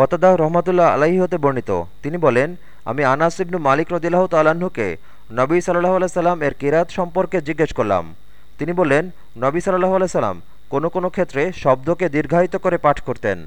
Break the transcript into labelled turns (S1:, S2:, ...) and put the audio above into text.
S1: কতদাহ রহমতুল্লাহ আলাহি হতে বর্ণিত। তিনি বলেন, আমি আনাস ইবনু মালিক রদিল্লাহ তালাহুকে নবী সাল্লাহ আলাই সাল্লাম এর কিরাত সম্পর্কে জিজ্ঞেস করলাম। তিনি বললেন, নবী সাল্লাহ আলাই সাল্লাম কোনো কোনো ক্ষেত্রে শব্দকে দীর্ঘায়িত করে পাঠ করতেন।